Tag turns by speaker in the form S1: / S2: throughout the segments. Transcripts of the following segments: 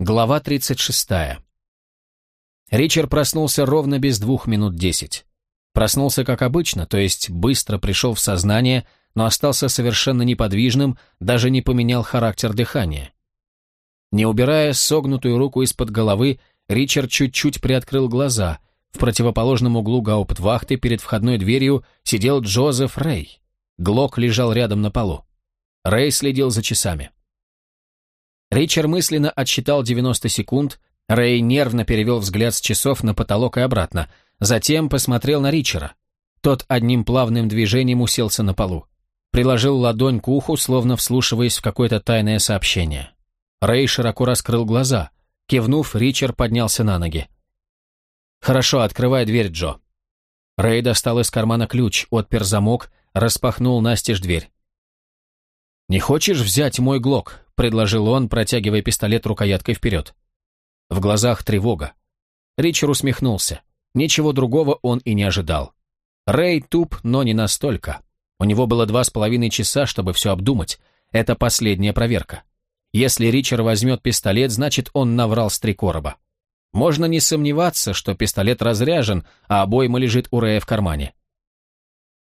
S1: Глава 36. Ричард проснулся ровно без двух минут десять. Проснулся как обычно, то есть быстро пришел в сознание, но остался совершенно неподвижным, даже не поменял характер дыхания. Не убирая согнутую руку из-под головы, Ричард чуть-чуть приоткрыл глаза. В противоположном углу гауптвахты перед входной дверью сидел Джозеф Рэй. Глок лежал рядом на полу. Рэй следил за часами. Ричард мысленно отсчитал 90 секунд, Рэй нервно перевел взгляд с часов на потолок и обратно, затем посмотрел на Ричера. Тот одним плавным движением уселся на полу. Приложил ладонь к уху, словно вслушиваясь в какое-то тайное сообщение. Рэй широко раскрыл глаза. Кивнув, Ричард поднялся на ноги. «Хорошо, открывай дверь, Джо». Рэй достал из кармана ключ, отпер замок, распахнул настежь дверь. «Не хочешь взять мой глок?» — предложил он, протягивая пистолет рукояткой вперед. В глазах тревога. Ричард усмехнулся. Ничего другого он и не ожидал. Рэй туп, но не настолько. У него было два с половиной часа, чтобы все обдумать. Это последняя проверка. Если Ричард возьмет пистолет, значит, он наврал с три короба. Можно не сомневаться, что пистолет разряжен, а обойма лежит у Рэя в кармане.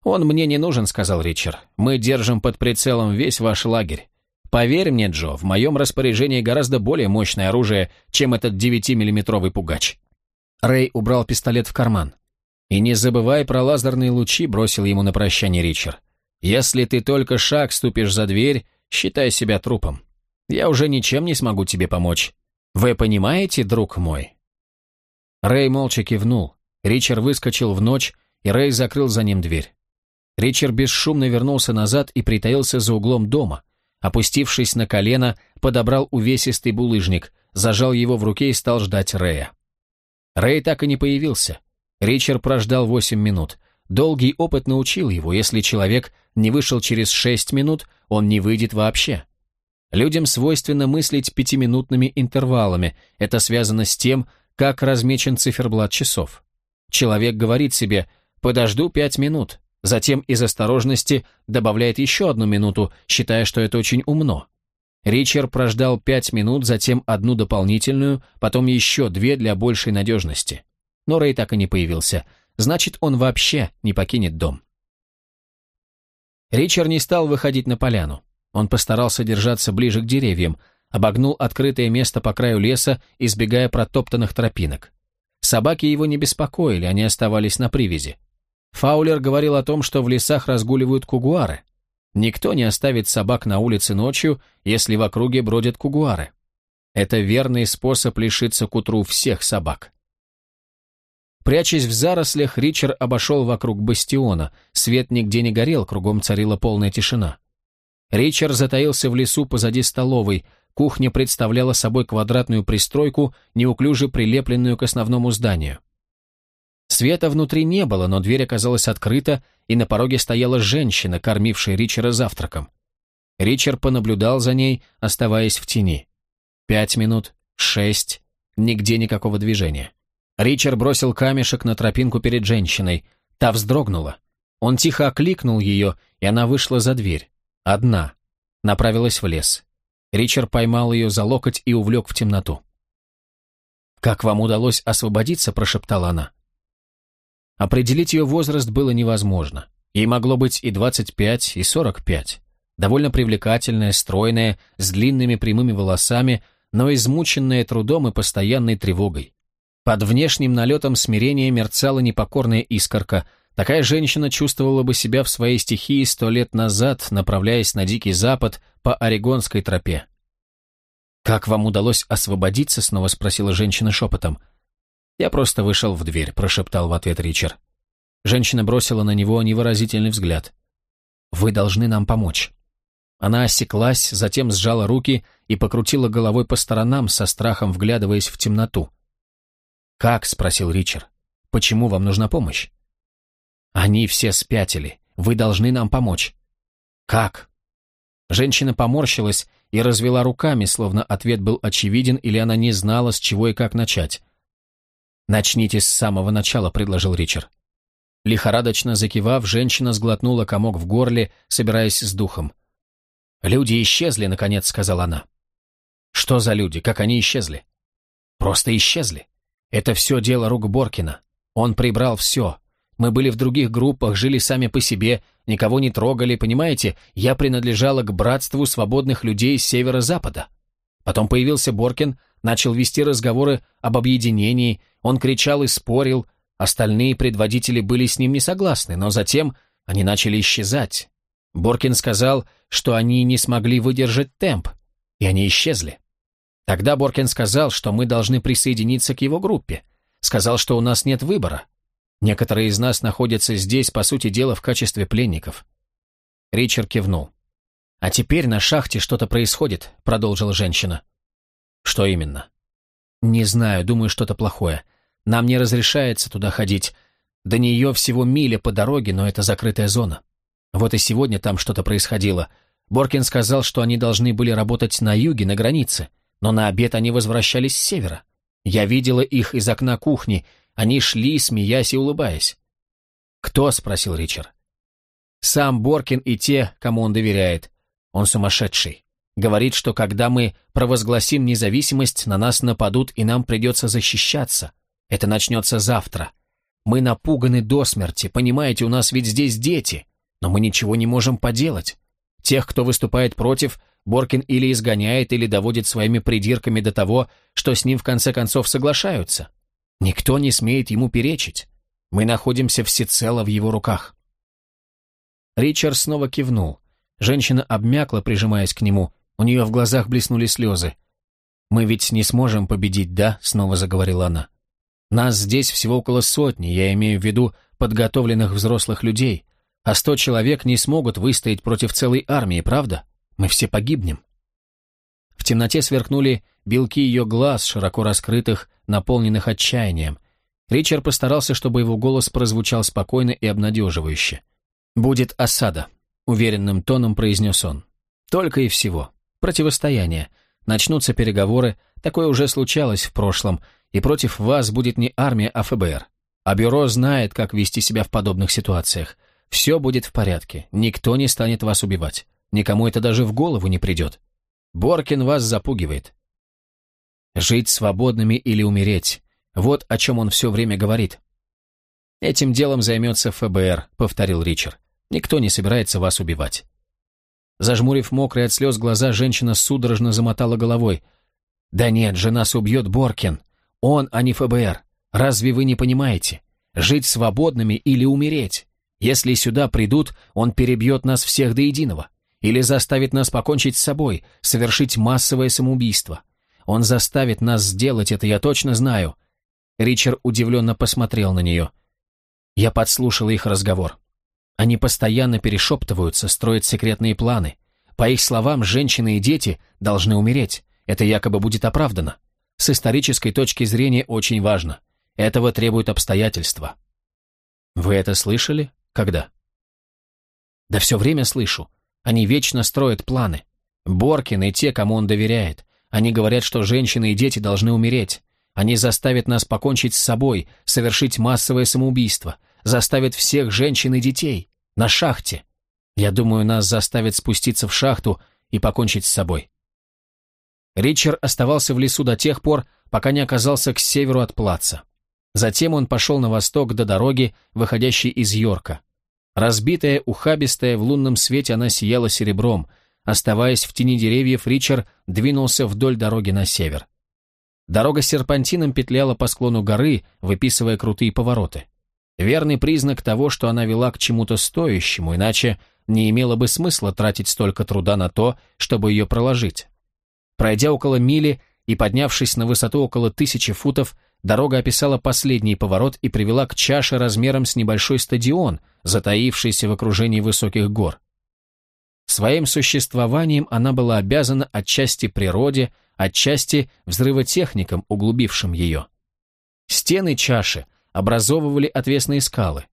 S1: «Он мне не нужен», — сказал Ричард. «Мы держим под прицелом весь ваш лагерь. Поверь мне, Джо, в моем распоряжении гораздо более мощное оружие, чем этот 9-миллиметровый пугач». Рэй убрал пистолет в карман. «И не забывай про лазерные лучи», — бросил ему на прощание Ричард. «Если ты только шаг ступишь за дверь, считай себя трупом. Я уже ничем не смогу тебе помочь. Вы понимаете, друг мой?» Рэй молча кивнул. Ричард выскочил в ночь, и Рэй закрыл за ним дверь. Ричард бесшумно вернулся назад и притаился за углом дома. Опустившись на колено, подобрал увесистый булыжник, зажал его в руке и стал ждать Рэя. Рэй так и не появился. Ричард прождал восемь минут. Долгий опыт научил его, если человек не вышел через шесть минут, он не выйдет вообще. Людям свойственно мыслить пятиминутными интервалами. Это связано с тем, как размечен циферблат часов. Человек говорит себе «подожду пять минут», Затем из осторожности добавляет еще одну минуту, считая, что это очень умно. Ричард прождал пять минут, затем одну дополнительную, потом еще две для большей надежности. Но Рэй так и не появился. Значит, он вообще не покинет дом. Ричард не стал выходить на поляну. Он постарался держаться ближе к деревьям, обогнул открытое место по краю леса, избегая протоптанных тропинок. Собаки его не беспокоили, они оставались на привязи. Фаулер говорил о том, что в лесах разгуливают кугуары. Никто не оставит собак на улице ночью, если в округе бродят кугуары. Это верный способ лишиться к утру всех собак. Прячась в зарослях, Ричард обошел вокруг бастиона. Свет нигде не горел, кругом царила полная тишина. Ричард затаился в лесу позади столовой. Кухня представляла собой квадратную пристройку, неуклюже прилепленную к основному зданию. Света внутри не было, но дверь оказалась открыта, и на пороге стояла женщина, кормившая Ричера завтраком. Ричард понаблюдал за ней, оставаясь в тени. Пять минут, шесть, нигде никакого движения. Ричард бросил камешек на тропинку перед женщиной. Та вздрогнула. Он тихо окликнул ее, и она вышла за дверь. Одна. Направилась в лес. Ричард поймал ее за локоть и увлек в темноту. «Как вам удалось освободиться?» – прошептала она. Определить ее возраст было невозможно. Ей могло быть и 25, и 45. Довольно привлекательная, стройная, с длинными прямыми волосами, но измученная трудом и постоянной тревогой. Под внешним налетом смирения мерцала непокорная искорка. Такая женщина чувствовала бы себя в своей стихии сто лет назад, направляясь на Дикий Запад по Орегонской тропе. «Как вам удалось освободиться?» — снова спросила женщина шепотом. «Я просто вышел в дверь», — прошептал в ответ Ричард. Женщина бросила на него невыразительный взгляд. «Вы должны нам помочь». Она осеклась, затем сжала руки и покрутила головой по сторонам, со страхом вглядываясь в темноту. «Как?» — спросил Ричард. «Почему вам нужна помощь?» «Они все спятили. Вы должны нам помочь». «Как?» Женщина поморщилась и развела руками, словно ответ был очевиден или она не знала, с чего и как начать. «Начните с самого начала», — предложил Ричард. Лихорадочно закивав, женщина сглотнула комок в горле, собираясь с духом. «Люди исчезли», — наконец сказала она. Что за люди? Как они исчезли? Просто исчезли. Это все дело рук Боркина. Он прибрал все. Мы были в других группах, жили сами по себе, никого не трогали, понимаете? Я принадлежала к братству свободных людей с северо-запада. Потом появился Боркин, начал вести разговоры об объединении, он кричал и спорил, остальные предводители были с ним не согласны, но затем они начали исчезать. Боркин сказал, что они не смогли выдержать темп, и они исчезли. Тогда Боркин сказал, что мы должны присоединиться к его группе. Сказал, что у нас нет выбора. Некоторые из нас находятся здесь, по сути дела, в качестве пленников. Ричард кивнул. «А теперь на шахте что-то происходит», — продолжила женщина. «Что именно?» «Не знаю, думаю, что-то плохое. Нам не разрешается туда ходить. До нее всего миля по дороге, но это закрытая зона. Вот и сегодня там что-то происходило. Боркин сказал, что они должны были работать на юге, на границе но на обед они возвращались с севера. Я видела их из окна кухни, они шли, смеясь и улыбаясь. «Кто?» — спросил Ричард. «Сам Боркин и те, кому он доверяет. Он сумасшедший. Говорит, что когда мы провозгласим независимость, на нас нападут и нам придется защищаться. Это начнется завтра. Мы напуганы до смерти, понимаете, у нас ведь здесь дети, но мы ничего не можем поделать. Тех, кто выступает против, Боркин или изгоняет, или доводит своими придирками до того, что с ним в конце концов соглашаются. Никто не смеет ему перечить. Мы находимся всецело в его руках. Ричард снова кивнул. Женщина обмякла, прижимаясь к нему. У нее в глазах блеснули слезы. «Мы ведь не сможем победить, да?» — снова заговорила она. «Нас здесь всего около сотни, я имею в виду подготовленных взрослых людей, а сто человек не смогут выстоять против целой армии, правда?» Мы все погибнем. В темноте сверкнули белки ее глаз, широко раскрытых, наполненных отчаянием. Ричард постарался, чтобы его голос прозвучал спокойно и обнадеживающе. «Будет осада», — уверенным тоном произнес он. «Только и всего. Противостояние. Начнутся переговоры, такое уже случалось в прошлом, и против вас будет не армия, а ФБР. А бюро знает, как вести себя в подобных ситуациях. Все будет в порядке, никто не станет вас убивать. Никому это даже в голову не придет. Боркин вас запугивает. Жить свободными или умереть. Вот о чем он все время говорит. Этим делом займется ФБР, повторил Ричард. Никто не собирается вас убивать. Зажмурив мокрые от слез глаза, женщина судорожно замотала головой. «Да нет же, нас убьет Боркин. Он, а не ФБР. Разве вы не понимаете? Жить свободными или умереть? Если сюда придут, он перебьет нас всех до единого или заставит нас покончить с собой, совершить массовое самоубийство. Он заставит нас сделать это, я точно знаю. Ричард удивленно посмотрел на нее. Я подслушал их разговор. Они постоянно перешептываются, строят секретные планы. По их словам, женщины и дети должны умереть. Это якобы будет оправдано. С исторической точки зрения очень важно. Этого требуют обстоятельства. Вы это слышали? Когда? Да все время слышу. Они вечно строят планы. Боркин и те, кому он доверяет. Они говорят, что женщины и дети должны умереть. Они заставят нас покончить с собой, совершить массовое самоубийство, заставят всех женщин и детей. На шахте. Я думаю, нас заставят спуститься в шахту и покончить с собой. Ричард оставался в лесу до тех пор, пока не оказался к северу от плаца. Затем он пошел на восток до дороги, выходящей из Йорка. Разбитая, ухабистая, в лунном свете она сияла серебром. Оставаясь в тени деревьев, Ричард двинулся вдоль дороги на север. Дорога серпантином петляла по склону горы, выписывая крутые повороты. Верный признак того, что она вела к чему-то стоящему, иначе не имело бы смысла тратить столько труда на то, чтобы ее проложить. Пройдя около мили и поднявшись на высоту около тысячи футов, Дорога описала последний поворот и привела к чаше размером с небольшой стадион, затаившийся в окружении высоких гор. Своим существованием она была обязана отчасти природе, отчасти взрывотехникам, углубившим ее. Стены чаши образовывали отвесные скалы.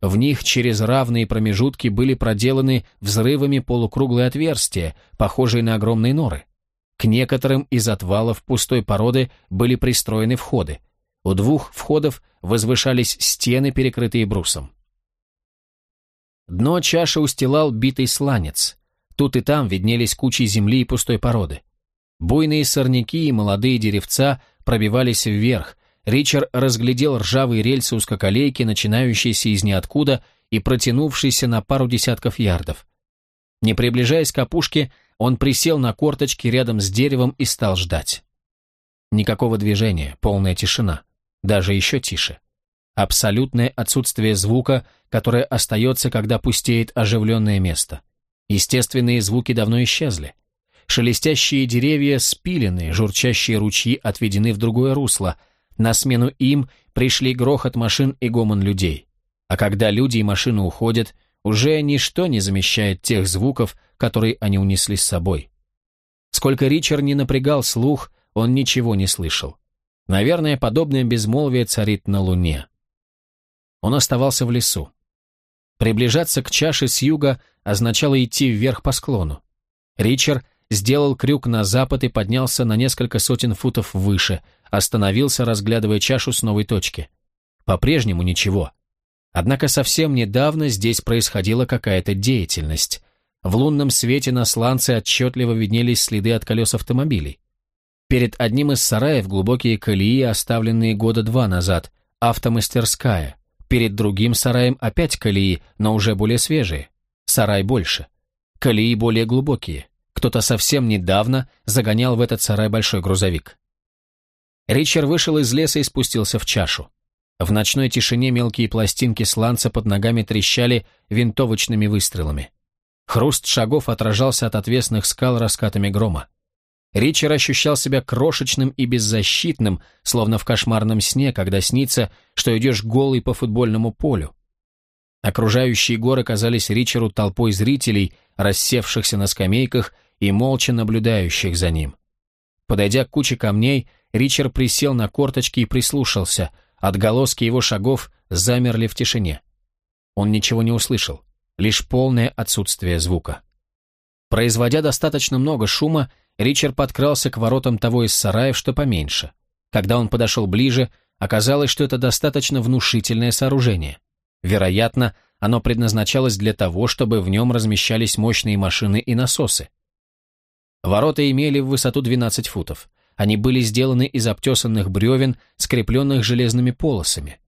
S1: В них через равные промежутки были проделаны взрывами полукруглые отверстия, похожие на огромные норы. К некоторым из отвалов пустой породы были пристроены входы, у двух входов возвышались стены, перекрытые брусом. Дно чаши устилал битый сланец. Тут и там виднелись кучи земли и пустой породы. Буйные сорняки и молодые деревца пробивались вверх. Ричард разглядел ржавые рельсы узкоколейки, начинающиеся из ниоткуда и протянувшиеся на пару десятков ярдов. Не приближаясь к опушке, он присел на корточки рядом с деревом и стал ждать. Никакого движения, полная тишина, даже еще тише. Абсолютное отсутствие звука, которое остается, когда пустеет оживленное место. Естественные звуки давно исчезли. Шелестящие деревья спилены, журчащие ручьи отведены в другое русло. На смену им пришли грохот машин и гомон людей. А когда люди и машины уходят, уже ничто не замещает тех звуков, которые они унесли с собой. Сколько Ричард не напрягал слух, он ничего не слышал. Наверное, подобное безмолвие царит на Луне. Он оставался в лесу. Приближаться к чаше с юга означало идти вверх по склону. Ричард сделал крюк на запад и поднялся на несколько сотен футов выше, остановился, разглядывая чашу с новой точки. По-прежнему ничего. Однако совсем недавно здесь происходила какая-то деятельность. В лунном свете на сланце отчетливо виднелись следы от колес автомобилей. Перед одним из сараев глубокие колеи, оставленные года два назад, автомастерская. Перед другим сараем опять колеи, но уже более свежие. Сарай больше. Колеи более глубокие. Кто-то совсем недавно загонял в этот сарай большой грузовик. Ричард вышел из леса и спустился в чашу. В ночной тишине мелкие пластинки сланца под ногами трещали винтовочными выстрелами. Хруст шагов отражался от отвесных скал раскатами грома. Ричард ощущал себя крошечным и беззащитным, словно в кошмарном сне, когда снится, что идешь голый по футбольному полю. Окружающие горы казались Ричару толпой зрителей, рассевшихся на скамейках и молча наблюдающих за ним. Подойдя к куче камней, Ричард присел на корточки и прислушался, отголоски его шагов замерли в тишине. Он ничего не услышал, лишь полное отсутствие звука. Производя достаточно много шума, Ричард подкрался к воротам того из сараев, что поменьше. Когда он подошел ближе, оказалось, что это достаточно внушительное сооружение. Вероятно, оно предназначалось для того, чтобы в нем размещались мощные машины и насосы. Ворота имели в высоту 12 футов. Они были сделаны из обтесанных бревен, скрепленных железными полосами.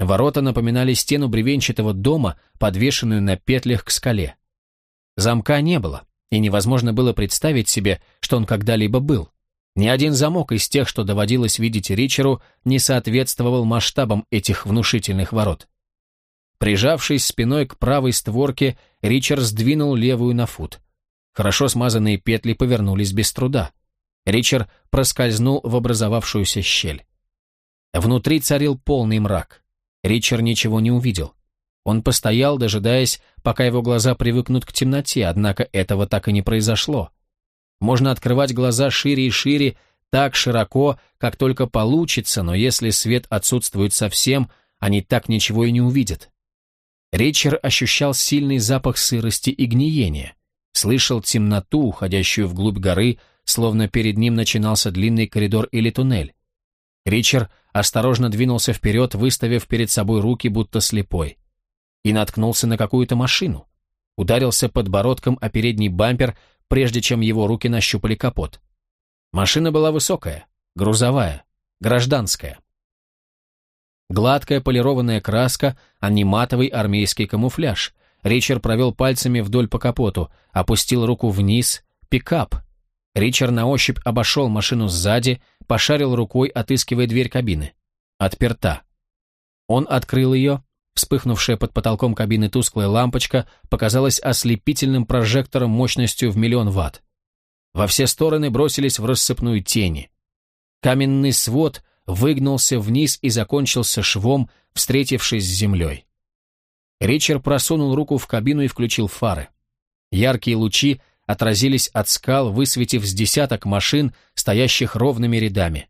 S1: Ворота напоминали стену бревенчатого дома, подвешенную на петлях к скале. Замка не было, и невозможно было представить себе, что он когда-либо был. Ни один замок из тех, что доводилось видеть Ричеру, не соответствовал масштабам этих внушительных ворот. Прижавшись спиной к правой створке, Ричард сдвинул левую на фут. Хорошо смазанные петли повернулись без труда. Ричард проскользнул в образовавшуюся щель. Внутри царил полный мрак. Ричард ничего не увидел. Он постоял, дожидаясь, пока его глаза привыкнут к темноте, однако этого так и не произошло. Можно открывать глаза шире и шире, так широко, как только получится, но если свет отсутствует совсем, они так ничего и не увидят. Ричард ощущал сильный запах сырости и гниения, слышал темноту, уходящую вглубь горы, словно перед ним начинался длинный коридор или туннель. Ричард осторожно двинулся вперед, выставив перед собой руки, будто слепой и наткнулся на какую-то машину. Ударился подбородком о передний бампер, прежде чем его руки нащупали капот. Машина была высокая, грузовая, гражданская. Гладкая полированная краска, а не матовый армейский камуфляж. Ричард провел пальцами вдоль по капоту, опустил руку вниз. Пикап. Ричард на ощупь обошел машину сзади, пошарил рукой, отыскивая дверь кабины. Отперта. Он открыл ее, Вспыхнувшая под потолком кабины тусклая лампочка показалась ослепительным прожектором мощностью в миллион ватт. Во все стороны бросились в рассыпную тени. Каменный свод выгнулся вниз и закончился швом, встретившись с землей. Ричард просунул руку в кабину и включил фары. Яркие лучи отразились от скал, высветив с десяток машин, стоящих ровными рядами.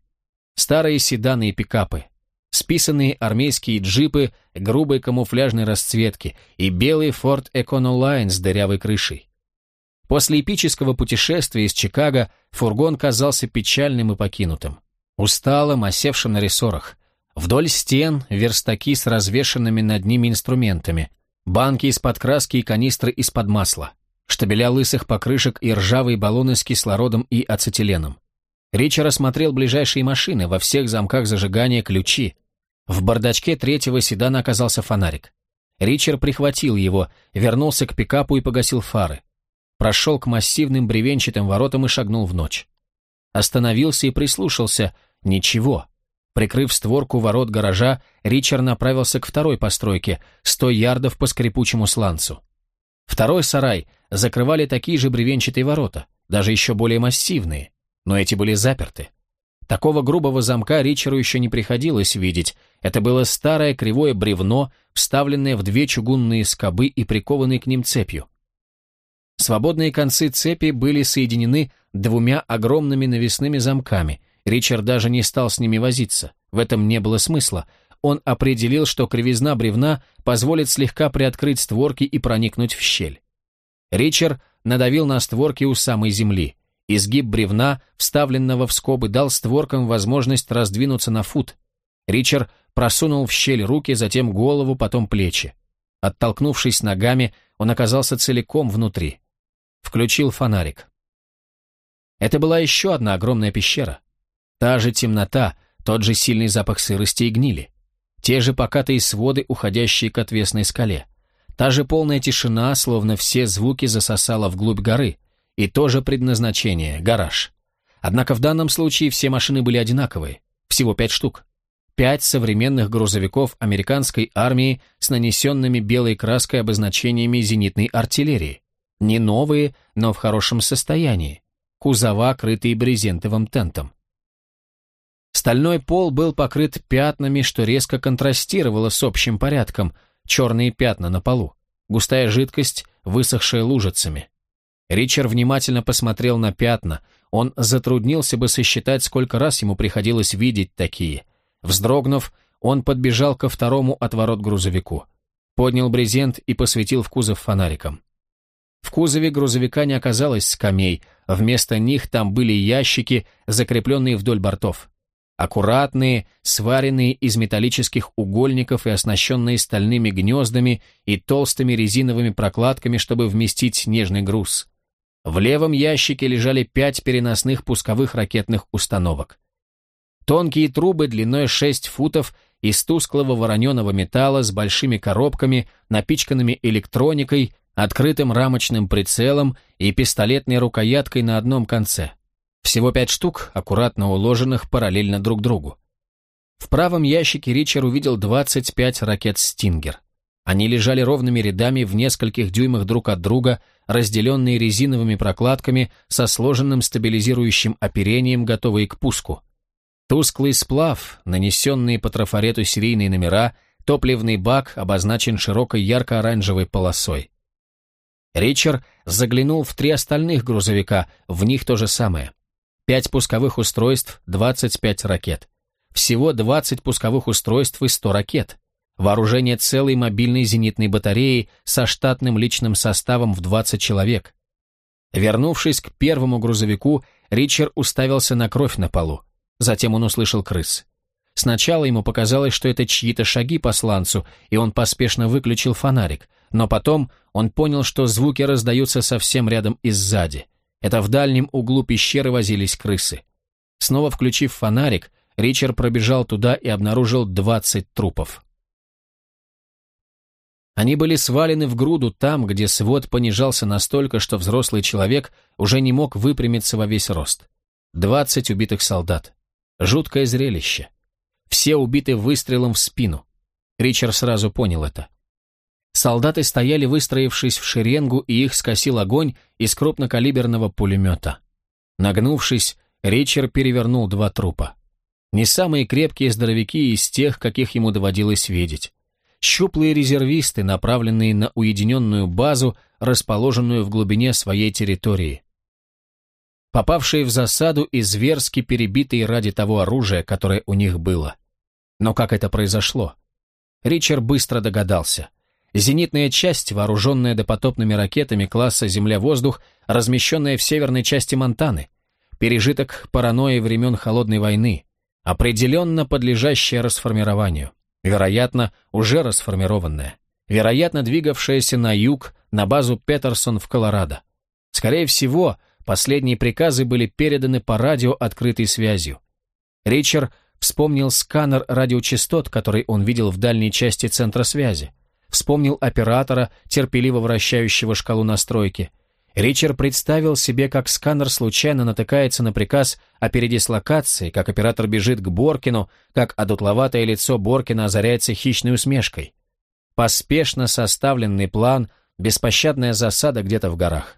S1: Старые седаны и пикапы, списанные армейские джипы грубой камуфляжной расцветки и белый Ford Econoline с дырявой крышей. После эпического путешествия из Чикаго фургон казался печальным и покинутым, усталым, осевшим на рессорах. Вдоль стен верстаки с развешанными над ними инструментами, банки из-под краски и канистры из-под масла, штабеля лысых покрышек и ржавые баллоны с кислородом и ацетиленом. Ричард осмотрел ближайшие машины, во всех замках зажигания ключи. В бардачке третьего седана оказался фонарик. Ричард прихватил его, вернулся к пикапу и погасил фары. Прошел к массивным бревенчатым воротам и шагнул в ночь. Остановился и прислушался. Ничего. Прикрыв створку ворот гаража, Ричард направился к второй постройке, сто ярдов по скрипучему сланцу. Второй сарай закрывали такие же бревенчатые ворота, даже еще более массивные, но эти были заперты. Такого грубого замка Ричеру еще не приходилось видеть. Это было старое кривое бревно, вставленное в две чугунные скобы и прикованное к ним цепью. Свободные концы цепи были соединены двумя огромными навесными замками. Ричард даже не стал с ними возиться. В этом не было смысла. Он определил, что кривизна бревна позволит слегка приоткрыть створки и проникнуть в щель. Ричард надавил на створки у самой земли. Изгиб бревна, вставленного в скобы, дал створкам возможность раздвинуться на фут. Ричард просунул в щель руки, затем голову, потом плечи. Оттолкнувшись ногами, он оказался целиком внутри. Включил фонарик. Это была еще одна огромная пещера. Та же темнота, тот же сильный запах сырости и гнили. Те же покатые своды, уходящие к отвесной скале. Та же полная тишина, словно все звуки засосала вглубь горы. И то же предназначение – гараж. Однако в данном случае все машины были одинаковые. Всего пять штук. Пять современных грузовиков американской армии с нанесенными белой краской обозначениями зенитной артиллерии. Не новые, но в хорошем состоянии. Кузова, крытые брезентовым тентом. Стальной пол был покрыт пятнами, что резко контрастировало с общим порядком. Черные пятна на полу. Густая жидкость, высохшая лужицами. Ричард внимательно посмотрел на пятна. Он затруднился бы сосчитать, сколько раз ему приходилось видеть такие. Вздрогнув, он подбежал ко второму отворот грузовику. Поднял брезент и посветил в кузов фонариком. В кузове грузовика не оказалось скамей, вместо них там были ящики, закрепленные вдоль бортов. Аккуратные, сваренные из металлических угольников и оснащенные стальными гнездами и толстыми резиновыми прокладками, чтобы вместить нежный груз. В левом ящике лежали пять переносных пусковых ракетных установок. Тонкие трубы длиной 6 футов из тусклого вороненого металла с большими коробками, напичканными электроникой, открытым рамочным прицелом и пистолетной рукояткой на одном конце. Всего пять штук, аккуратно уложенных параллельно друг другу. В правом ящике Ричард увидел 25 ракет «Стингер». Они лежали ровными рядами в нескольких дюймах друг от друга, разделенные резиновыми прокладками со сложенным стабилизирующим оперением, готовые к пуску. Тусклый сплав, нанесенные по трафарету серийные номера, топливный бак обозначен широкой ярко-оранжевой полосой. Ричард заглянул в три остальных грузовика, в них то же самое. Пять пусковых устройств, 25 ракет. Всего 20 пусковых устройств и 100 ракет. Вооружение целой мобильной зенитной батареи со штатным личным составом в 20 человек. Вернувшись к первому грузовику, Ричард уставился на кровь на полу. Затем он услышал крыс. Сначала ему показалось, что это чьи-то шаги по сланцу, и он поспешно выключил фонарик, но потом он понял, что звуки раздаются совсем рядом и сзади. Это в дальнем углу пещеры возились крысы. Снова включив фонарик, Ричард пробежал туда и обнаружил 20 трупов. Они были свалены в груду там, где свод понижался настолько, что взрослый человек уже не мог выпрямиться во весь рост. 20 убитых солдат. Жуткое зрелище. Все убиты выстрелом в спину. Ричард сразу понял это. Солдаты стояли, выстроившись в шеренгу, и их скосил огонь из крупнокалиберного пулемета. Нагнувшись, Ричард перевернул два трупа. Не самые крепкие здоровяки из тех, каких ему доводилось видеть. Щуплые резервисты, направленные на уединенную базу, расположенную в глубине своей территории. Попавшие в засаду и зверски перебитые ради того оружия, которое у них было. Но как это произошло? Ричард быстро догадался – Зенитная часть, вооруженная допотопными ракетами класса «Земля-воздух», размещенная в северной части Монтаны. Пережиток паранойи времен Холодной войны. Определенно подлежащая расформированию. Вероятно, уже расформированная. Вероятно, двигавшаяся на юг, на базу Петерсон в Колорадо. Скорее всего, последние приказы были переданы по радио открытой связью. Ричард вспомнил сканер радиочастот, который он видел в дальней части центра связи. Вспомнил оператора, терпеливо вращающего шкалу настройки. Ричард представил себе, как сканер случайно натыкается на приказ о передислокации, как оператор бежит к Боркину, как одутловатое лицо Боркина озаряется хищной усмешкой. Поспешно составленный план, беспощадная засада где-то в горах.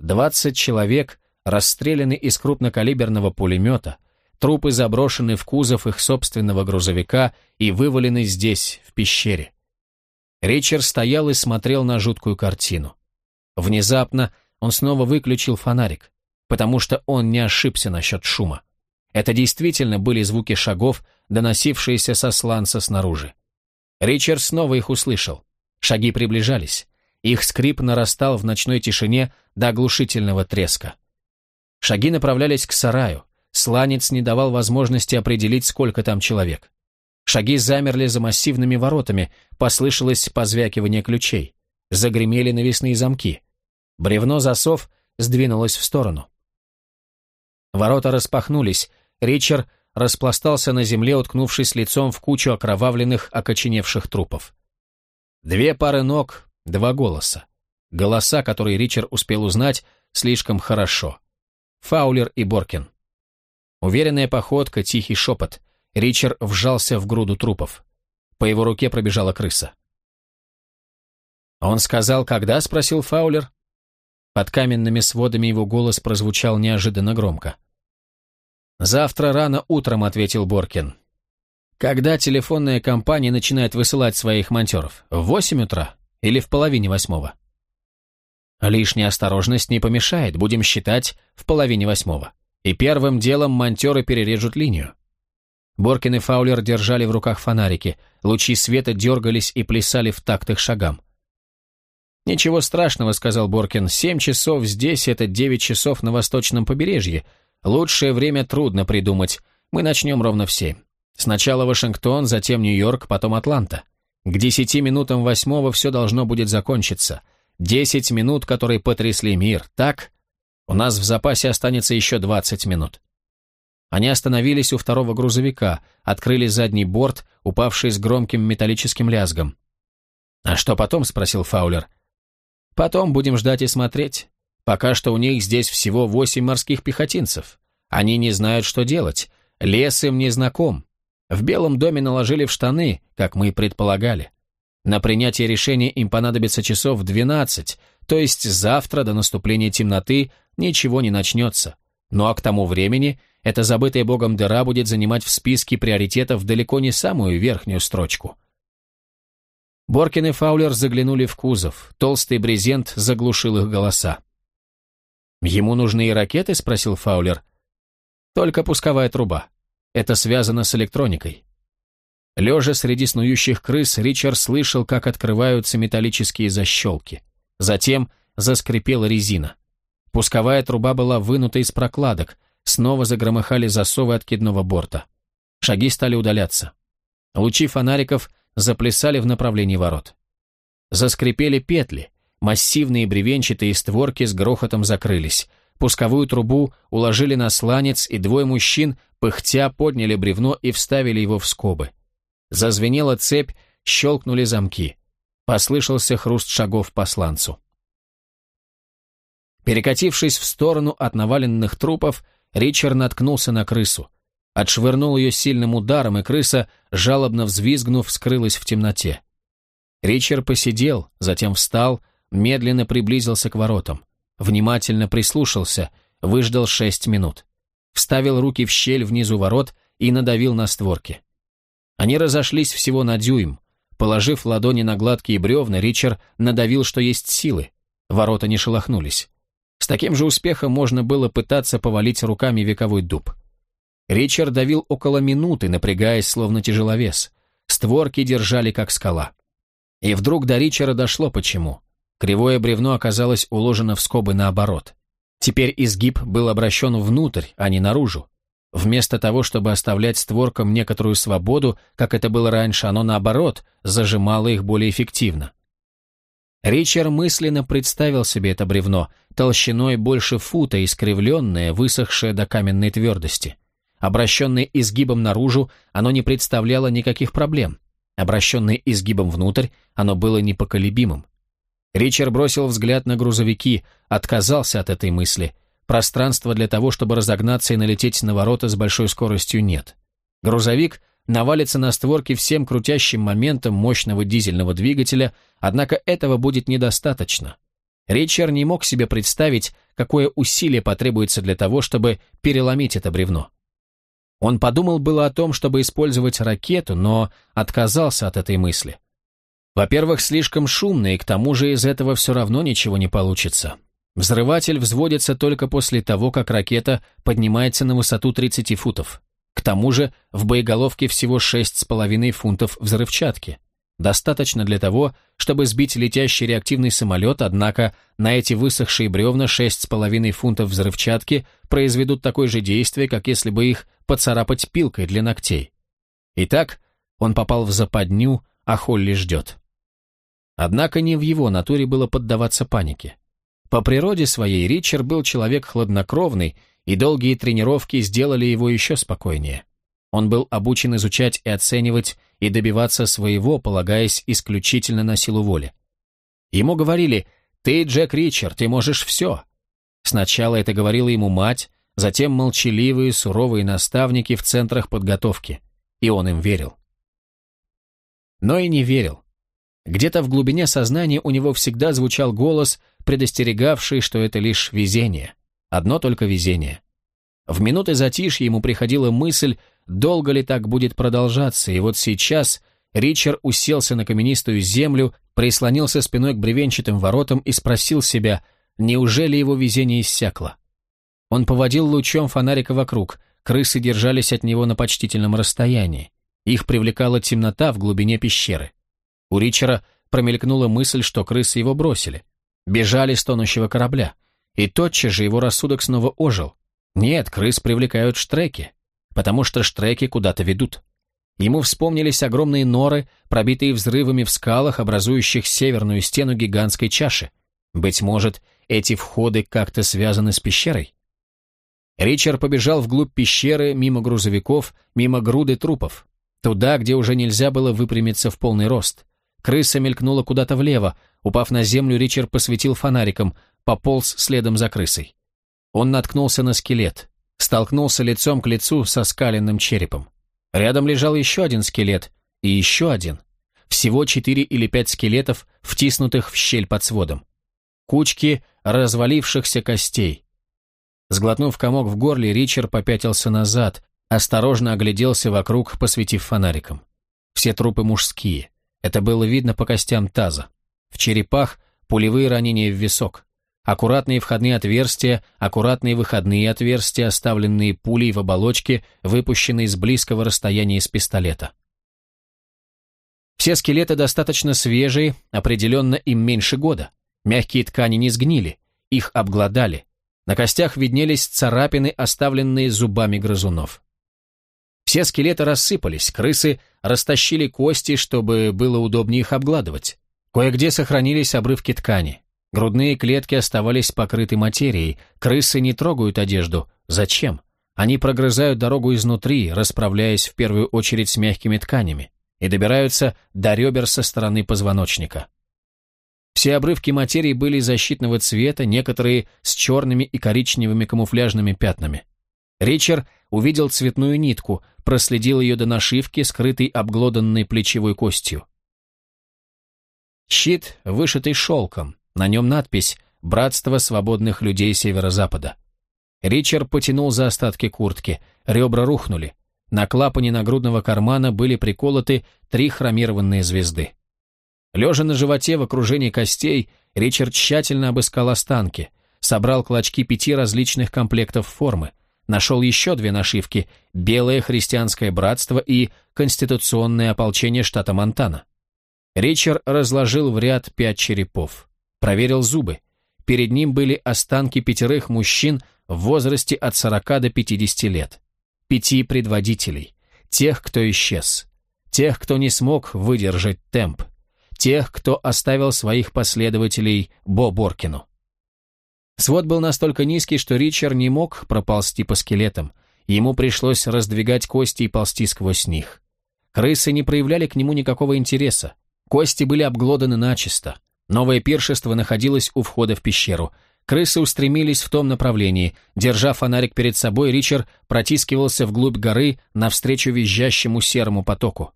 S1: Двадцать человек расстреляны из крупнокалиберного пулемета, трупы заброшены в кузов их собственного грузовика и вывалены здесь, в пещере. Ричард стоял и смотрел на жуткую картину. Внезапно он снова выключил фонарик, потому что он не ошибся насчет шума. Это действительно были звуки шагов, доносившиеся со сланца снаружи. Ричард снова их услышал. Шаги приближались. Их скрип нарастал в ночной тишине до оглушительного треска. Шаги направлялись к сараю. Сланец не давал возможности определить, сколько там человек. Шаги замерли за массивными воротами, послышалось позвякивание ключей. Загремели навесные замки. Бревно засов сдвинулось в сторону. Ворота распахнулись. Ричард распластался на земле, уткнувшись лицом в кучу окровавленных, окоченевших трупов. Две пары ног, два голоса. Голоса, которые Ричард успел узнать, слишком хорошо. Фаулер и Боркин. Уверенная походка, тихий шепот. Ричард вжался в груду трупов. По его руке пробежала крыса. «Он сказал, когда?» — спросил Фаулер. Под каменными сводами его голос прозвучал неожиданно громко. «Завтра рано утром», — ответил Боркин. «Когда телефонная компания начинает высылать своих монтеров? В восемь утра или в половине восьмого?» «Лишняя осторожность не помешает, будем считать, в половине восьмого. И первым делом монтеры перережут линию». Боркин и Фаулер держали в руках фонарики, лучи света дергались и плясали в такт их шагам. «Ничего страшного», — сказал Боркин, — «семь часов здесь — это девять часов на восточном побережье. Лучшее время трудно придумать. Мы начнем ровно в семь. Сначала Вашингтон, затем Нью-Йорк, потом Атланта. К десяти минутам восьмого все должно будет закончиться. Десять минут, которые потрясли мир, так? У нас в запасе останется еще двадцать минут». Они остановились у второго грузовика, открыли задний борт, упавший с громким металлическим лязгом. «А что потом?» — спросил Фаулер. Потом будем ждать и смотреть. Пока что у них здесь всего восемь морских пехотинцев. Они не знают, что делать. Лес им не знаком. В Белом доме наложили в штаны, как мы и предполагали. На принятие решения им понадобится часов двенадцать, то есть завтра до наступления темноты ничего не начнется. Ну а к тому времени эта забытая богом дыра будет занимать в списке приоритетов далеко не самую верхнюю строчку. Боркин и Фаулер заглянули в кузов. Толстый брезент заглушил их голоса. «Ему нужны и ракеты?» — спросил Фаулер. «Только пусковая труба. Это связано с электроникой». Лежа среди снующих крыс, Ричард слышал, как открываются металлические защелки. Затем заскрипела резина. Пусковая труба была вынута из прокладок, снова загромыхали засовы откидного борта. Шаги стали удаляться. Лучи фонариков заплясали в направлении ворот. Заскрипели петли, массивные бревенчатые створки с грохотом закрылись. Пусковую трубу уложили на сланец, и двое мужчин, пыхтя, подняли бревно и вставили его в скобы. Зазвенела цепь, щелкнули замки. Послышался хруст шагов по сланцу. Перекатившись в сторону от наваленных трупов, Ричард наткнулся на крысу отшвырнул ее сильным ударом, и крыса, жалобно взвизгнув, скрылась в темноте. Ричард посидел, затем встал, медленно приблизился к воротам, внимательно прислушался, выждал шесть минут, вставил руки в щель внизу ворот и надавил на створки. Они разошлись всего на дюйм. Положив ладони на гладкие бревна, Ричард надавил, что есть силы. Ворота не шелохнулись. С таким же успехом можно было пытаться повалить руками вековой дуб. Ричард давил около минуты, напрягаясь, словно тяжеловес. Створки держали, как скала. И вдруг до Ричера дошло почему. Кривое бревно оказалось уложено в скобы наоборот. Теперь изгиб был обращен внутрь, а не наружу. Вместо того, чтобы оставлять створкам некоторую свободу, как это было раньше, оно наоборот, зажимало их более эффективно. Ричард мысленно представил себе это бревно, толщиной больше фута, искривленное, высохшее до каменной твердости. Обращенное изгибом наружу, оно не представляло никаких проблем. Обращенное изгибом внутрь, оно было непоколебимым. Ричард бросил взгляд на грузовики, отказался от этой мысли. Пространства для того, чтобы разогнаться и налететь на ворота с большой скоростью нет. Грузовик навалится на створки всем крутящим моментом мощного дизельного двигателя, однако этого будет недостаточно. Ричард не мог себе представить, какое усилие потребуется для того, чтобы переломить это бревно. Он подумал было о том, чтобы использовать ракету, но отказался от этой мысли. Во-первых, слишком шумно, и к тому же из этого все равно ничего не получится. Взрыватель взводится только после того, как ракета поднимается на высоту 30 футов. К тому же в боеголовке всего 6,5 фунтов взрывчатки. Достаточно для того, чтобы сбить летящий реактивный самолет, однако на эти высохшие бревна 6,5 фунтов взрывчатки произведут такое же действие, как если бы их поцарапать пилкой для ногтей. Итак, он попал в западню, а Холли ждет. Однако не в его натуре было поддаваться панике. По природе своей Ричард был человек хладнокровный, и долгие тренировки сделали его еще спокойнее. Он был обучен изучать и оценивать, и добиваться своего, полагаясь исключительно на силу воли. Ему говорили «Ты, Джек Ричард, ты можешь все». Сначала это говорила ему мать, затем молчаливые, суровые наставники в центрах подготовки, и он им верил. Но и не верил. Где-то в глубине сознания у него всегда звучал голос, предостерегавший, что это лишь везение. Одно только везение. В минуты затишья ему приходила мысль, долго ли так будет продолжаться, и вот сейчас Ричард уселся на каменистую землю, прислонился спиной к бревенчатым воротам и спросил себя, неужели его везение иссякло. Он поводил лучом фонарика вокруг, крысы держались от него на почтительном расстоянии. Их привлекала темнота в глубине пещеры. У Ричера промелькнула мысль, что крысы его бросили. Бежали с тонущего корабля. И тотчас же его рассудок снова ожил. Нет, крыс привлекают штреки, потому что штреки куда-то ведут. Ему вспомнились огромные норы, пробитые взрывами в скалах, образующих северную стену гигантской чаши. Быть может, эти входы как-то связаны с пещерой? Ричард побежал вглубь пещеры, мимо грузовиков, мимо груды трупов. Туда, где уже нельзя было выпрямиться в полный рост. Крыса мелькнула куда-то влево. Упав на землю, Ричард посветил фонариком, пополз следом за крысой. Он наткнулся на скелет, столкнулся лицом к лицу со скаленным черепом. Рядом лежал еще один скелет, и еще один. Всего четыре или пять скелетов, втиснутых в щель под сводом. Кучки развалившихся костей. Сглотнув комок в горле, Ричард попятился назад, осторожно огляделся вокруг, посветив фонариком. Все трупы мужские. Это было видно по костям таза. В черепах пулевые ранения в висок. Аккуратные входные отверстия, аккуратные выходные отверстия, оставленные пулей в оболочке, выпущенные с близкого расстояния из пистолета. Все скелеты достаточно свежие, определенно им меньше года. Мягкие ткани не сгнили, их обглодали. На костях виднелись царапины, оставленные зубами грызунов. Все скелеты рассыпались, крысы растащили кости, чтобы было удобнее их обгладывать. Кое-где сохранились обрывки ткани. Грудные клетки оставались покрыты материей. Крысы не трогают одежду. Зачем? Они прогрызают дорогу изнутри, расправляясь в первую очередь с мягкими тканями, и добираются до ребер со стороны позвоночника. Все обрывки материи были защитного цвета, некоторые с черными и коричневыми камуфляжными пятнами. Ричард увидел цветную нитку, проследил ее до нашивки, скрытой обглоданной плечевой костью. Щит, вышитый шелком, на нем надпись «Братство свободных людей Северо-Запада». Ричард потянул за остатки куртки, ребра рухнули. На клапане нагрудного кармана были приколоты три хромированные звезды. Лежа на животе в окружении костей, Ричард тщательно обыскал останки, собрал клочки пяти различных комплектов формы, Нашел еще две нашивки – Белое христианское братство и Конституционное ополчение штата Монтана. Ричард разложил в ряд пять черепов. Проверил зубы. Перед ним были останки пятерых мужчин в возрасте от 40 до 50 лет. Пяти предводителей. Тех, кто исчез. Тех, кто не смог выдержать темп. тех, кто оставил своих последователей Бо Боркину. Свод был настолько низкий, что Ричард не мог проползти по скелетам. Ему пришлось раздвигать кости и ползти сквозь них. Крысы не проявляли к нему никакого интереса. Кости были обглоданы начисто. Новое пиршество находилось у входа в пещеру. Крысы устремились в том направлении. Держа фонарик перед собой, Ричард протискивался вглубь горы навстречу визжащему серому потоку.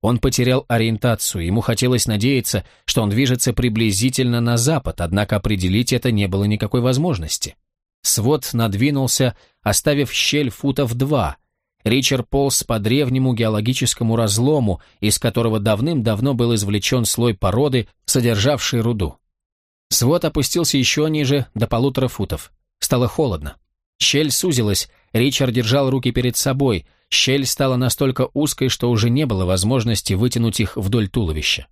S1: Он потерял ориентацию, ему хотелось надеяться, что он движется приблизительно на запад, однако определить это не было никакой возможности. Свод надвинулся, оставив щель футов два. Ричард полз по древнему геологическому разлому, из которого давным-давно был извлечен слой породы, содержавший руду. Свод опустился еще ниже, до полутора футов. Стало холодно. Щель сузилась, Ричард держал руки перед собой, щель стала настолько узкой, что уже не было возможности вытянуть их вдоль туловища.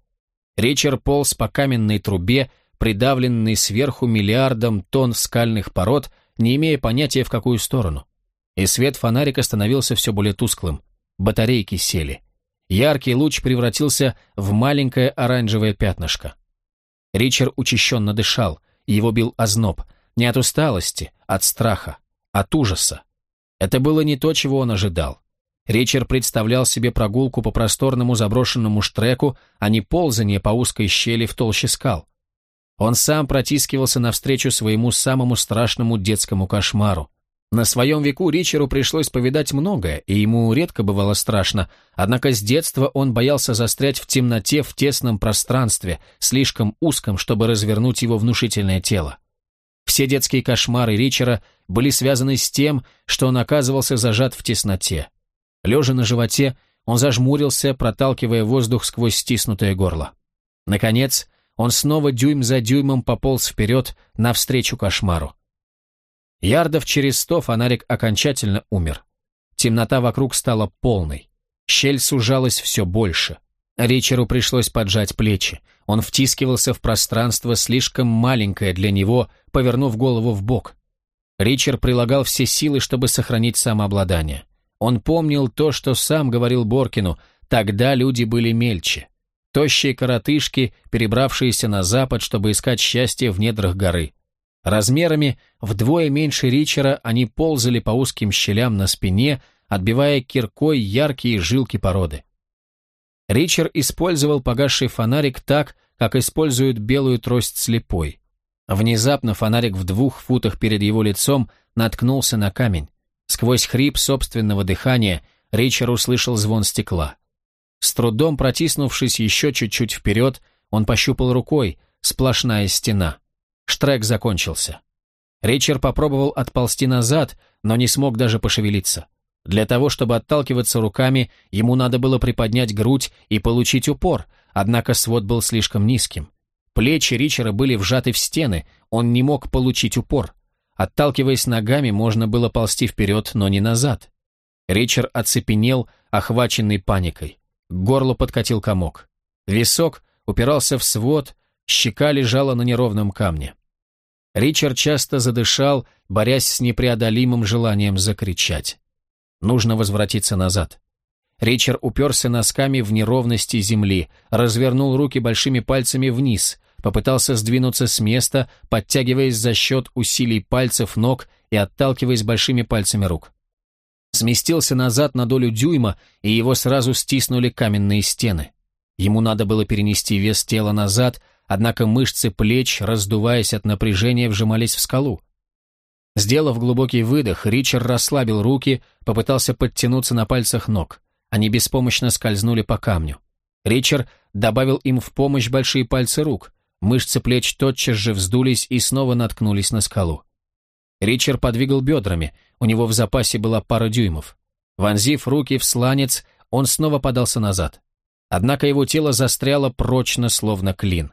S1: Ричард полз по каменной трубе, придавленной сверху миллиардом тонн скальных пород, не имея понятия, в какую сторону. И свет фонарика становился все более тусклым. Батарейки сели. Яркий луч превратился в маленькое оранжевое пятнышко. Ричард учащенно дышал, его бил озноб. Не от усталости, от страха, от ужаса. Это было не то, чего он ожидал. Ричард представлял себе прогулку по просторному заброшенному штреку, а не ползание по узкой щели в толще скал. Он сам протискивался навстречу своему самому страшному детскому кошмару. На своем веку Ричеру пришлось повидать многое, и ему редко бывало страшно, однако с детства он боялся застрять в темноте в тесном пространстве, слишком узком, чтобы развернуть его внушительное тело. Все детские кошмары Ричера были связаны с тем, что он оказывался зажат в тесноте. Лежа на животе, он зажмурился, проталкивая воздух сквозь стиснутое горло. Наконец, он снова дюйм за дюймом пополз вперед навстречу кошмару. Ярдов через сто фонарик окончательно умер. Темнота вокруг стала полной. Щель сужалась все больше. Ричеру пришлось поджать плечи. Он втискивался в пространство слишком маленькое для него, повернув голову в бок. Ричард прилагал все силы, чтобы сохранить самообладание. Он помнил то, что сам говорил Боркину, тогда люди были мельче. Тощие коротышки, перебравшиеся на запад, чтобы искать счастье в недрах горы. Размерами вдвое меньше Ричера они ползали по узким щелям на спине, отбивая киркой яркие жилки породы. Ричард использовал погасший фонарик так, как используют белую трость слепой. Внезапно фонарик в двух футах перед его лицом наткнулся на камень. Сквозь хрип собственного дыхания Ричард услышал звон стекла. С трудом протиснувшись еще чуть-чуть вперед, он пощупал рукой, сплошная стена. Штрек закончился. Ричард попробовал отползти назад, но не смог даже пошевелиться. Для того, чтобы отталкиваться руками, ему надо было приподнять грудь и получить упор, однако свод был слишком низким. Плечи Ричера были вжаты в стены, он не мог получить упор. Отталкиваясь ногами, можно было ползти вперед, но не назад. Ричард оцепенел, охваченный паникой. К горлу подкатил комок. Висок упирался в свод, щека лежала на неровном камне. Ричард часто задышал, борясь с непреодолимым желанием закричать. Нужно возвратиться назад. Ричард уперся носками в неровности земли, развернул руки большими пальцами вниз, попытался сдвинуться с места, подтягиваясь за счет усилий пальцев ног и отталкиваясь большими пальцами рук. Сместился назад на долю дюйма, и его сразу стиснули каменные стены. Ему надо было перенести вес тела назад, однако мышцы плеч, раздуваясь от напряжения, вжимались в скалу. Сделав глубокий выдох, Ричард расслабил руки, попытался подтянуться на пальцах ног. Они беспомощно скользнули по камню. Ричард добавил им в помощь большие пальцы рук. Мышцы плеч тотчас же вздулись и снова наткнулись на скалу. Ричард подвигал бедрами, у него в запасе была пара дюймов. Вонзив руки в сланец, он снова подался назад. Однако его тело застряло прочно, словно клин.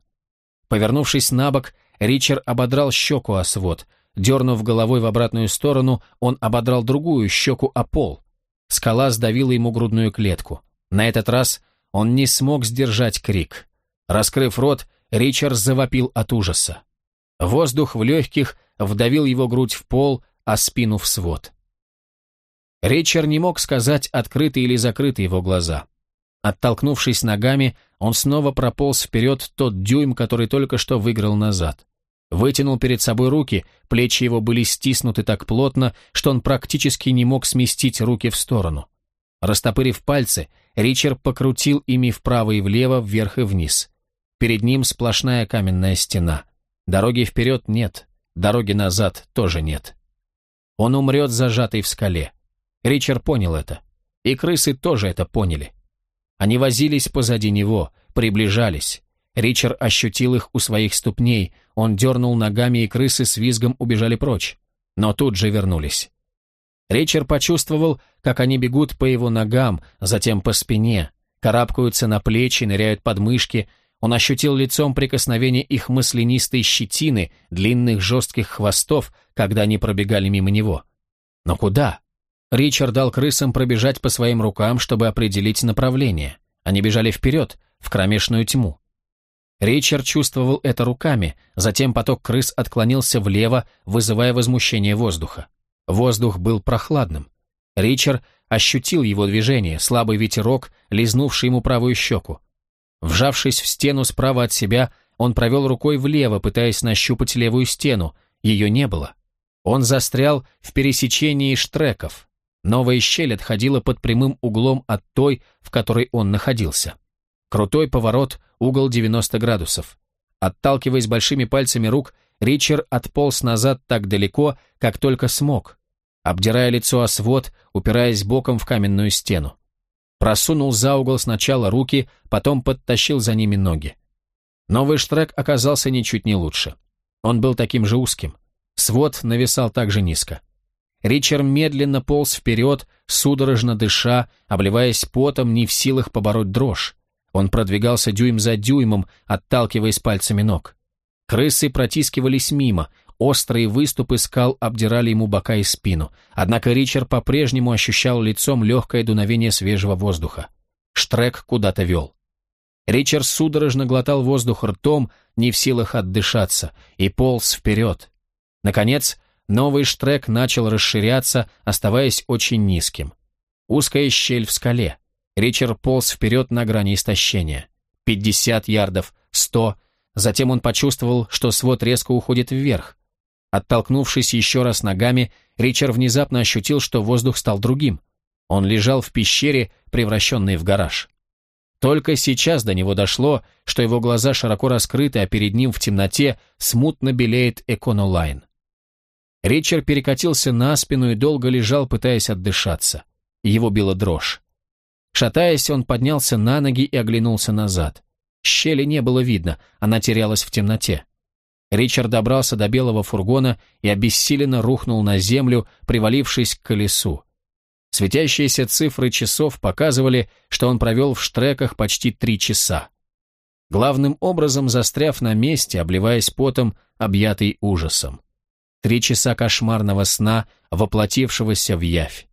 S1: Повернувшись на бок, Ричард ободрал щеку о свод. Дернув головой в обратную сторону, он ободрал другую щеку о пол. Скала сдавила ему грудную клетку. На этот раз он не смог сдержать крик. Раскрыв рот, Ричард завопил от ужаса. Воздух в легких вдавил его грудь в пол, а спину в свод. Ричард не мог сказать, открыты или закрыты его глаза. Оттолкнувшись ногами, он снова прополз вперед тот дюйм, который только что выиграл назад. Вытянул перед собой руки, плечи его были стиснуты так плотно, что он практически не мог сместить руки в сторону. Растопырив пальцы, Ричард покрутил ими вправо и влево, вверх и вниз. Перед ним сплошная каменная стена. Дороги вперед нет, дороги назад тоже нет. Он умрет зажатый в скале. Ричард понял это. И крысы тоже это поняли. Они возились позади него, приближались. Ричард ощутил их у своих ступней, он дернул ногами, и крысы с визгом убежали прочь. Но тут же вернулись. Ричард почувствовал, как они бегут по его ногам, затем по спине, карабкаются на плечи, ныряют под мышки. Он ощутил лицом прикосновение их маслянистой щетины, длинных жестких хвостов, когда они пробегали мимо него. Но куда? Ричард дал крысам пробежать по своим рукам, чтобы определить направление. Они бежали вперед, в кромешную тьму. Ричард чувствовал это руками, затем поток крыс отклонился влево, вызывая возмущение воздуха. Воздух был прохладным. Ричард ощутил его движение, слабый ветерок, лизнувший ему правую щеку. Вжавшись в стену справа от себя, он провел рукой влево, пытаясь нащупать левую стену. Ее не было. Он застрял в пересечении штреков. Новая щель отходила под прямым углом от той, в которой он находился. Крутой поворот, угол 90 градусов. Отталкиваясь большими пальцами рук, Ричард отполз назад так далеко, как только смог, обдирая лицо о свод, упираясь боком в каменную стену. Просунул за угол сначала руки, потом подтащил за ними ноги. Новый штрек оказался ничуть не лучше. Он был таким же узким. Свод нависал так же низко. Ричард медленно полз вперед, судорожно дыша, обливаясь потом, не в силах побороть дрожь. Он продвигался дюйм за дюймом, отталкиваясь пальцами ног. Крысы протискивались мимо, острые выступы скал обдирали ему бока и спину, однако Ричард по-прежнему ощущал лицом легкое дуновение свежего воздуха. Штрек куда-то вел. Ричард судорожно глотал воздух ртом, не в силах отдышаться, и полз вперед. Наконец, Новый штрек начал расширяться, оставаясь очень низким. Узкая щель в скале. Ричард полз вперед на грани истощения. 50 ярдов, 100. Затем он почувствовал, что свод резко уходит вверх. Оттолкнувшись еще раз ногами, Ричард внезапно ощутил, что воздух стал другим. Он лежал в пещере, превращенной в гараж. Только сейчас до него дошло, что его глаза широко раскрыты, а перед ним в темноте смутно белеет Эконолайн. Ричард перекатился на спину и долго лежал, пытаясь отдышаться. Его била дрожь. Шатаясь, он поднялся на ноги и оглянулся назад. Щели не было видно, она терялась в темноте. Ричард добрался до белого фургона и обессиленно рухнул на землю, привалившись к колесу. Светящиеся цифры часов показывали, что он провел в штреках почти три часа. Главным образом застряв на месте, обливаясь потом, объятый ужасом. Три часа кошмарного сна, воплотившегося в явь.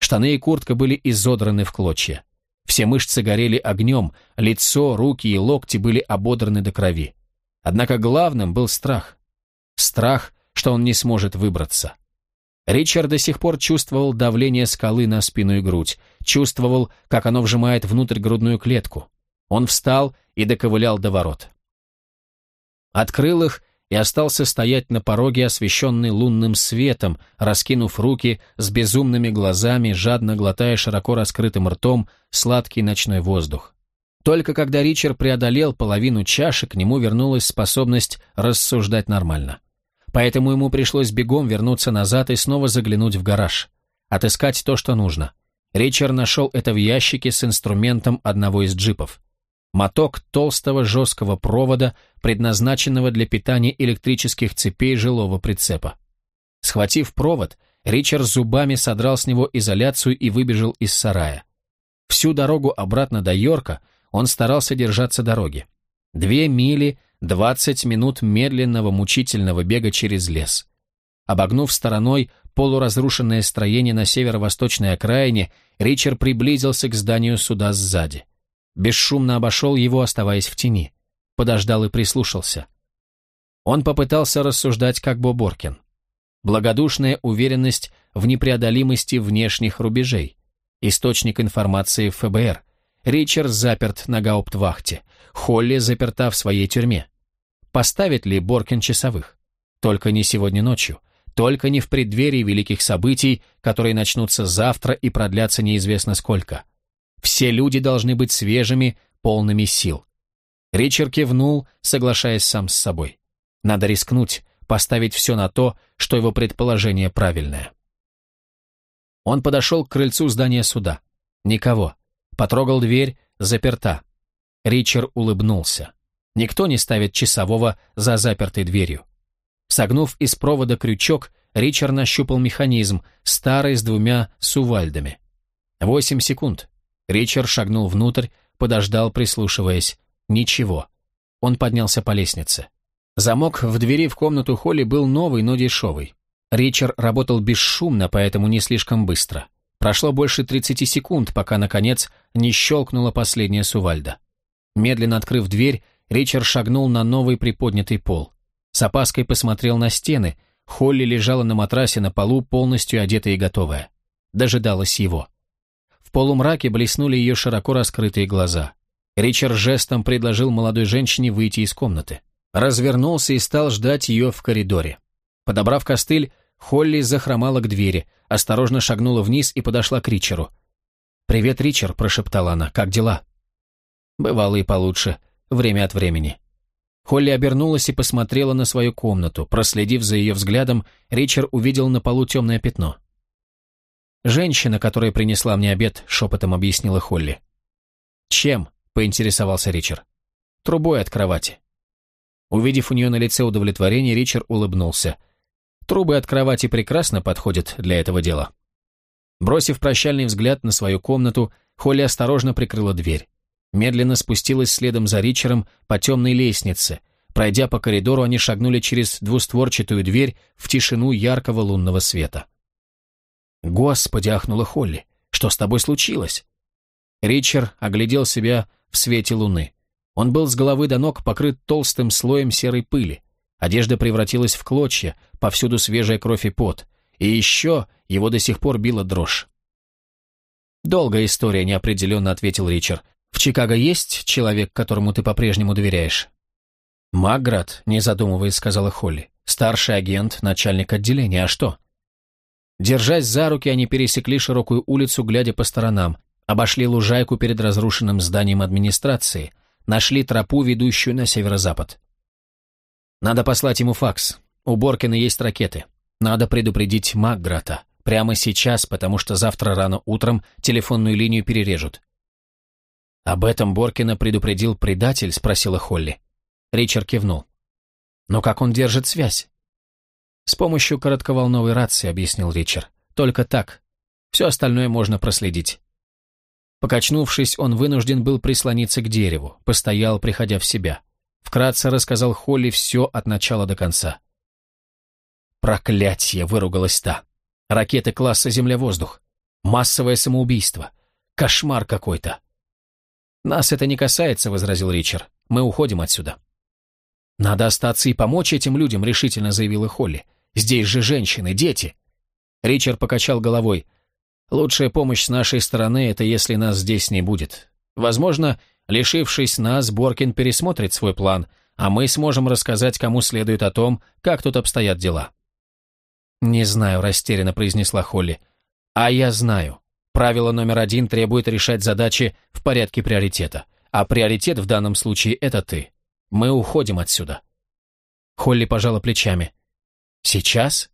S1: Штаны и куртка были изодраны в клочья. Все мышцы горели огнем, лицо, руки и локти были ободраны до крови. Однако главным был страх. Страх, что он не сможет выбраться. Ричард до сих пор чувствовал давление скалы на спину и грудь, чувствовал, как оно вжимает внутрь грудную клетку. Он встал и доковылял до ворот. Открыл их и остался стоять на пороге, освещенный лунным светом, раскинув руки с безумными глазами, жадно глотая широко раскрытым ртом сладкий ночной воздух. Только когда Ричард преодолел половину чаши, к нему вернулась способность рассуждать нормально. Поэтому ему пришлось бегом вернуться назад и снова заглянуть в гараж. Отыскать то, что нужно. Ричард нашел это в ящике с инструментом одного из джипов моток толстого жесткого провода, предназначенного для питания электрических цепей жилого прицепа. Схватив провод, Ричард зубами содрал с него изоляцию и выбежал из сарая. Всю дорогу обратно до Йорка он старался держаться дороги. Две мили, двадцать минут медленного мучительного бега через лес. Обогнув стороной полуразрушенное строение на северо-восточной окраине, Ричард приблизился к зданию суда сзади. Бесшумно обошел его, оставаясь в тени. Подождал и прислушался. Он попытался рассуждать, как Боборкин. Благодушная уверенность в непреодолимости внешних рубежей. Источник информации ФБР. Ричард заперт на гауптвахте, Холли заперта в своей тюрьме. Поставит ли Боркин часовых? Только не сегодня ночью, только не в преддверии великих событий, которые начнутся завтра и продлятся неизвестно сколько. Все люди должны быть свежими, полными сил. Ричард кивнул, соглашаясь сам с собой. Надо рискнуть, поставить все на то, что его предположение правильное. Он подошел к крыльцу здания суда. Никого. Потрогал дверь, заперта. Ричард улыбнулся. Никто не ставит часового за запертой дверью. Согнув из провода крючок, Ричард нащупал механизм, старый с двумя сувальдами. Восемь секунд. Ричард шагнул внутрь, подождал, прислушиваясь. Ничего. Он поднялся по лестнице. Замок в двери в комнату Холли был новый, но дешевый. Ричард работал бесшумно, поэтому не слишком быстро. Прошло больше 30 секунд, пока, наконец, не щелкнула последняя сувальда. Медленно открыв дверь, Ричард шагнул на новый приподнятый пол. С опаской посмотрел на стены. Холли лежала на матрасе на полу, полностью одетая и готовая. Дожидалась его. Полумраке блеснули ее широко раскрытые глаза. Ричард жестом предложил молодой женщине выйти из комнаты. Развернулся и стал ждать ее в коридоре. Подобрав костыль, Холли захромала к двери, осторожно шагнула вниз и подошла к Ричеру. «Привет, Ричард», — прошептала она, — «как дела?» «Бывало и получше, время от времени». Холли обернулась и посмотрела на свою комнату. Проследив за ее взглядом, Ричард увидел на полу темное пятно. «Женщина, которая принесла мне обед», — шепотом объяснила Холли. «Чем?» поинтересовался Ричард. «Трубой от кровати». Увидев у нее на лице удовлетворение, Ричард улыбнулся. «Трубы от кровати прекрасно подходят для этого дела». Бросив прощальный взгляд на свою комнату, Холли осторожно прикрыла дверь. Медленно спустилась следом за Ричером по темной лестнице. Пройдя по коридору, они шагнули через двустворчатую дверь в тишину яркого лунного света. «Господи!» — ахнула Холли. «Что с тобой случилось?» Ричард оглядел себя в свете луны. Он был с головы до ног покрыт толстым слоем серой пыли. Одежда превратилась в клочья, повсюду свежая кровь и пот. И еще его до сих пор била дрожь. «Долгая история», — неопределенно ответил Ричард. «В Чикаго есть человек, которому ты по-прежнему доверяешь?» «Маград», — не задумываясь, сказала Холли. «Старший агент, начальник отделения. А что?» Держась за руки, они пересекли широкую улицу, глядя по сторонам. Обошли лужайку перед разрушенным зданием администрации, нашли тропу, ведущую на северо-запад. Надо послать ему факс. У Боркина есть ракеты. Надо предупредить Макграта. Прямо сейчас, потому что завтра рано утром телефонную линию перережут. «Об этом Боркина предупредил предатель?» — спросила Холли. Ричард кивнул. «Но как он держит связь?» «С помощью коротковолновой рации», — объяснил Ричард. «Только так. Все остальное можно проследить. Покачнувшись, он вынужден был прислониться к дереву, постоял, приходя в себя. Вкратце рассказал Холли все от начала до конца. «Проклятье!» — выругалась та. «Ракеты класса Земля-воздух. Массовое самоубийство. Кошмар какой-то!» «Нас это не касается», — возразил Ричард. «Мы уходим отсюда». «Надо остаться и помочь этим людям», — решительно заявила Холли. «Здесь же женщины, дети». Ричард покачал головой. Лучшая помощь с нашей стороны – это если нас здесь не будет. Возможно, лишившись нас, Боркин пересмотрит свой план, а мы сможем рассказать, кому следует о том, как тут обстоят дела». «Не знаю», – растерянно произнесла Холли. «А я знаю. Правило номер один требует решать задачи в порядке приоритета. А приоритет в данном случае – это ты. Мы уходим отсюда». Холли пожала плечами. «Сейчас?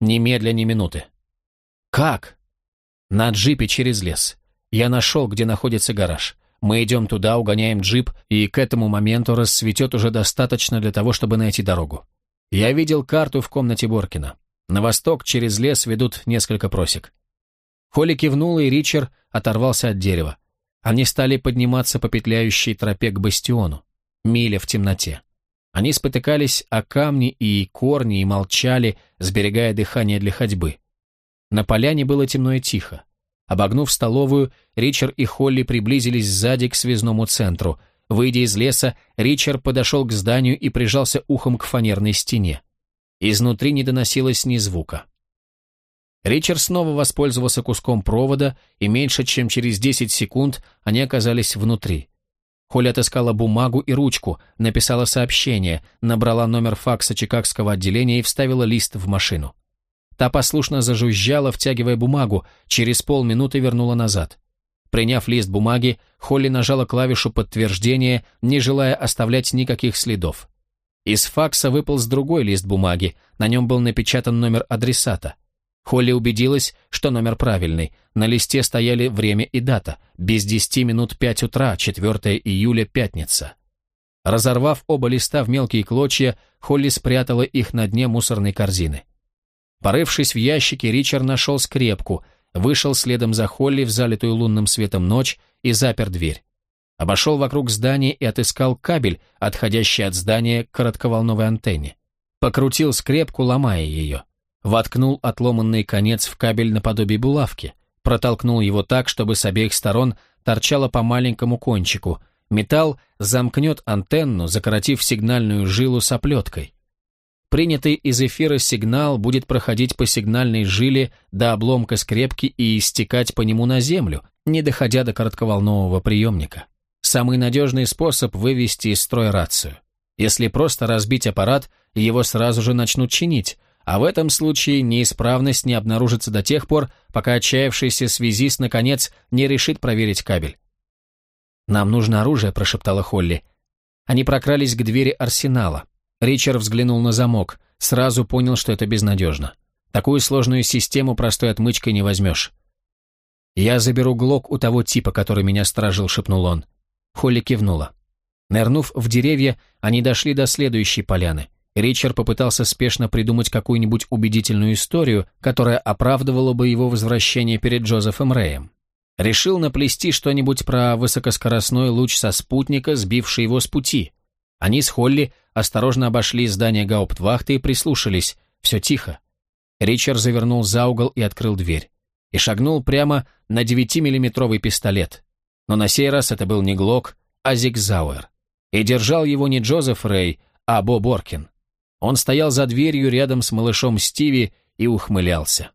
S1: Немедля, ни минуты». «Как?» На джипе через лес. Я нашел, где находится гараж. Мы идем туда, угоняем джип, и к этому моменту рассветет уже достаточно для того, чтобы найти дорогу. Я видел карту в комнате Боркина. На восток через лес ведут несколько просек. Холли кивнула, и Ричард оторвался от дерева. Они стали подниматься по петляющей тропе к бастиону. Миля в темноте. Они спотыкались о камни и корни и молчали, сберегая дыхание для ходьбы. На поляне было темно и тихо. Обогнув столовую, Ричард и Холли приблизились сзади к связному центру. Выйдя из леса, Ричард подошел к зданию и прижался ухом к фанерной стене. Изнутри не доносилось ни звука. Ричард снова воспользовался куском провода, и меньше чем через 10 секунд они оказались внутри. Холли отыскала бумагу и ручку, написала сообщение, набрала номер факса Чикагского отделения и вставила лист в машину. Та послушно зажужжала, втягивая бумагу, через полминуты вернула назад. Приняв лист бумаги, Холли нажала клавишу подтверждения, не желая оставлять никаких следов. Из факса выпал с другой лист бумаги, на нем был напечатан номер адресата. Холли убедилась, что номер правильный. На листе стояли время и дата. Без десяти минут пять утра, 4 июля, пятница. Разорвав оба листа в мелкие клочья, Холли спрятала их на дне мусорной корзины. Порывшись в ящике, Ричард нашел скрепку, вышел следом за Холли в залитую лунным светом ночь и запер дверь. Обошел вокруг здания и отыскал кабель, отходящий от здания к коротковолновой антенне. Покрутил скрепку, ломая ее воткнул отломанный конец в кабель наподобие булавки, протолкнул его так, чтобы с обеих сторон торчало по маленькому кончику. Металл замкнет антенну, закоротив сигнальную жилу с оплеткой. Принятый из эфира сигнал будет проходить по сигнальной жиле до обломка скрепки и истекать по нему на землю, не доходя до коротковолнового приемника. Самый надежный способ вывести из строя рацию. Если просто разбить аппарат, его сразу же начнут чинить, а в этом случае неисправность не обнаружится до тех пор, пока отчаявшийся связист, наконец, не решит проверить кабель. «Нам нужно оружие», — прошептала Холли. Они прокрались к двери арсенала. Ричард взглянул на замок, сразу понял, что это безнадежно. Такую сложную систему простой отмычкой не возьмешь. «Я заберу глок у того типа, который меня сторожил», — шепнул он. Холли кивнула. Нырнув в деревья, они дошли до следующей поляны. Ричард попытался спешно придумать какую-нибудь убедительную историю, которая оправдывала бы его возвращение перед Джозефом Рэем. Решил наплести что-нибудь про высокоскоростной луч со спутника, сбивший его с пути. Они с Холли осторожно обошли здание гауптвахты и прислушались. Все тихо. Ричард завернул за угол и открыл дверь. И шагнул прямо на 9-миллиметровый пистолет. Но на сей раз это был не Глок, а Зигзауэр. И держал его не Джозеф Рэй, а Бо Боркин. Он стоял за дверью рядом с малышом Стиви и ухмылялся.